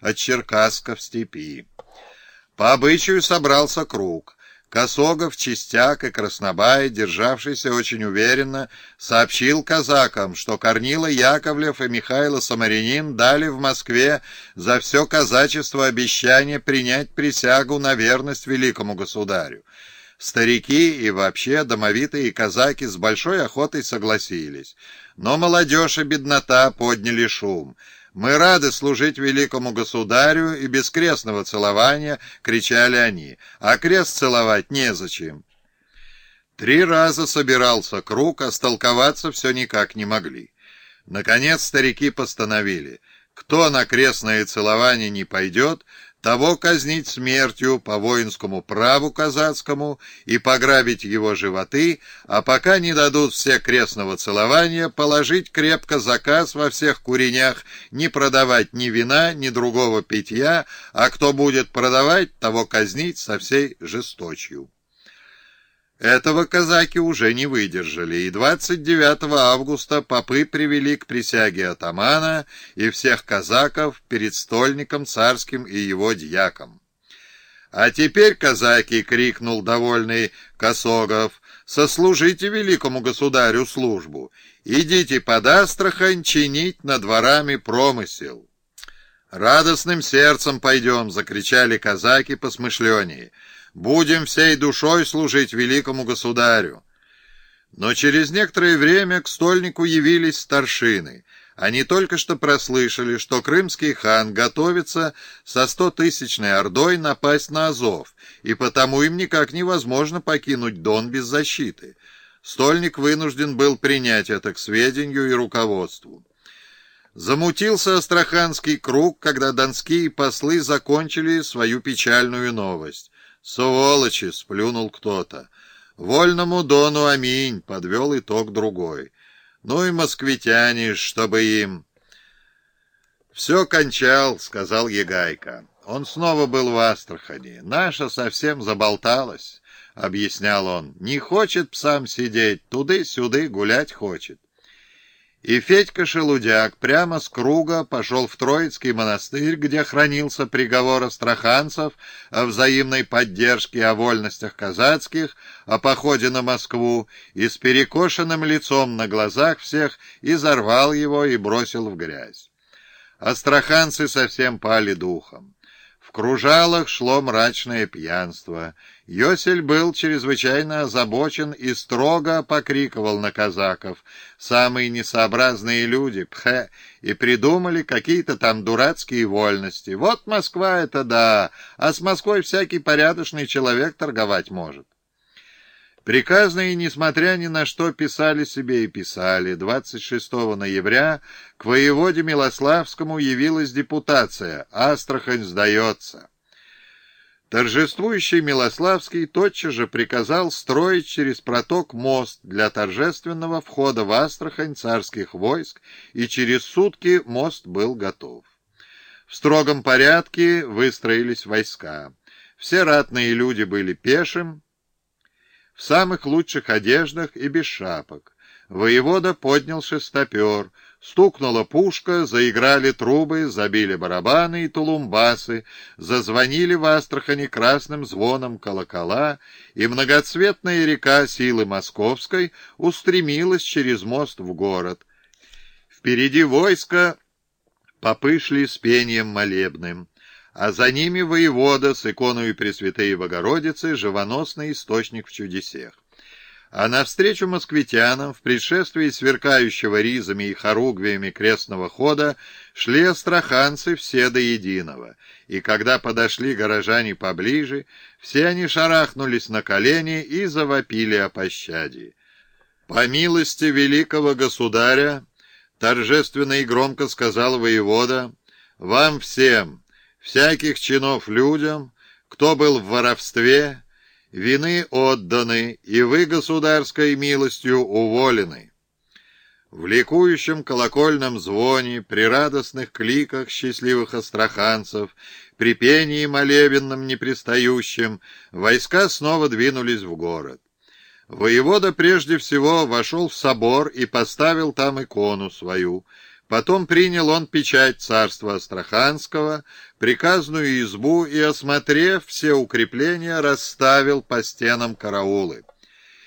от Черкасска в степи. По обычаю собрался круг. Косогов, Чистяк и Краснобай, державшийся очень уверенно, сообщил казакам, что Корнила Яковлев и Михайло Самарянин дали в Москве за все казачество обещание принять присягу на верность великому государю. Старики и вообще домовитые казаки с большой охотой согласились. Но молодежь и беднота подняли шум — «Мы рады служить великому государю и без крестного целования!» — кричали они. «А крест целовать незачем!» Три раза собирался круг, а столковаться все никак не могли. Наконец старики постановили, кто на крестное целование не пойдет, того казнить смертью по воинскому праву казацкому и пограбить его животы, а пока не дадут все крестного целования, положить крепко заказ во всех куренях, не продавать ни вина, ни другого питья, а кто будет продавать, того казнить со всей жесточью. Этого казаки уже не выдержали, и 29 августа попы привели к присяге атамана и всех казаков перед стольником царским и его дьяком. «А теперь, казаки!» — крикнул довольный Косогов. «Сослужите великому государю службу! Идите под Астрахань чинить над дворами промысел!» «Радостным сердцем пойдем!» — закричали казаки посмышленнее. Будем всей душой служить великому государю. Но через некоторое время к стольнику явились старшины. Они только что прослышали, что крымский хан готовится со стотысячной ордой напасть на Азов, и потому им никак невозможно покинуть Дон без защиты. Стольник вынужден был принять это к сведению и руководству. Замутился Астраханский круг, когда донские послы закончили свою печальную новость. «Сволочи!» — сплюнул кто-то. «Вольному дону аминь!» — подвел итог другой. «Ну и москвитяне, чтобы им...» «Все кончал», — сказал Егайка. Он снова был в Астрахани. «Наша совсем заболталась», — объяснял он. «Не хочет псам сидеть, туды-сюды гулять хочет». И Федька Шелудяк прямо с круга пошел в Троицкий монастырь, где хранился приговор астраханцев о взаимной поддержке о вольностях казацких, о походе на Москву, и с перекошенным лицом на глазах всех изорвал его и бросил в грязь. Астраханцы совсем пали духом. В кружалах шло мрачное пьянство. Йосель был чрезвычайно озабочен и строго покриковал на казаков. Самые несообразные люди, пхе, и придумали какие-то там дурацкие вольности. Вот Москва — это да, а с Москвой всякий порядочный человек торговать может. Приказные, несмотря ни на что, писали себе и писали. 26 ноября к воеводе Милославскому явилась депутация «Астрахань сдается». Торжествующий Милославский тотчас же приказал строить через проток мост для торжественного входа в Астрахань царских войск, и через сутки мост был готов. В строгом порядке выстроились войска. Все ратные люди были пешим, в самых лучших одеждах и без шапок. Воевода поднял шестопер, стукнула пушка, заиграли трубы, забили барабаны и тулумбасы, зазвонили в Астрахани красным звоном колокола, и многоцветная река силы Московской устремилась через мост в город. Впереди войска попы шли с пением молебным а за ними воевода с иконой Пресвятой Богородицы, живоносный источник в чудесах. А навстречу москвитянам в предшествии сверкающего ризами и хоругвиями крестного хода шли астраханцы все до единого, и когда подошли горожане поближе, все они шарахнулись на колени и завопили о пощаде. «По милости великого государя», — торжественно и громко сказал воевода, — «вам всем, всяких чинов людям, кто был в воровстве, вины отданы, и вы государской милостью уволены. В ликующем колокольном звоне, при радостных кликах счастливых астраханцев, при пении молебенном непристающем, войска снова двинулись в город. Воевода прежде всего вошел в собор и поставил там икону свою, Потом принял он печать царства Астраханского, приказную избу и, осмотрев все укрепления, расставил по стенам караулы.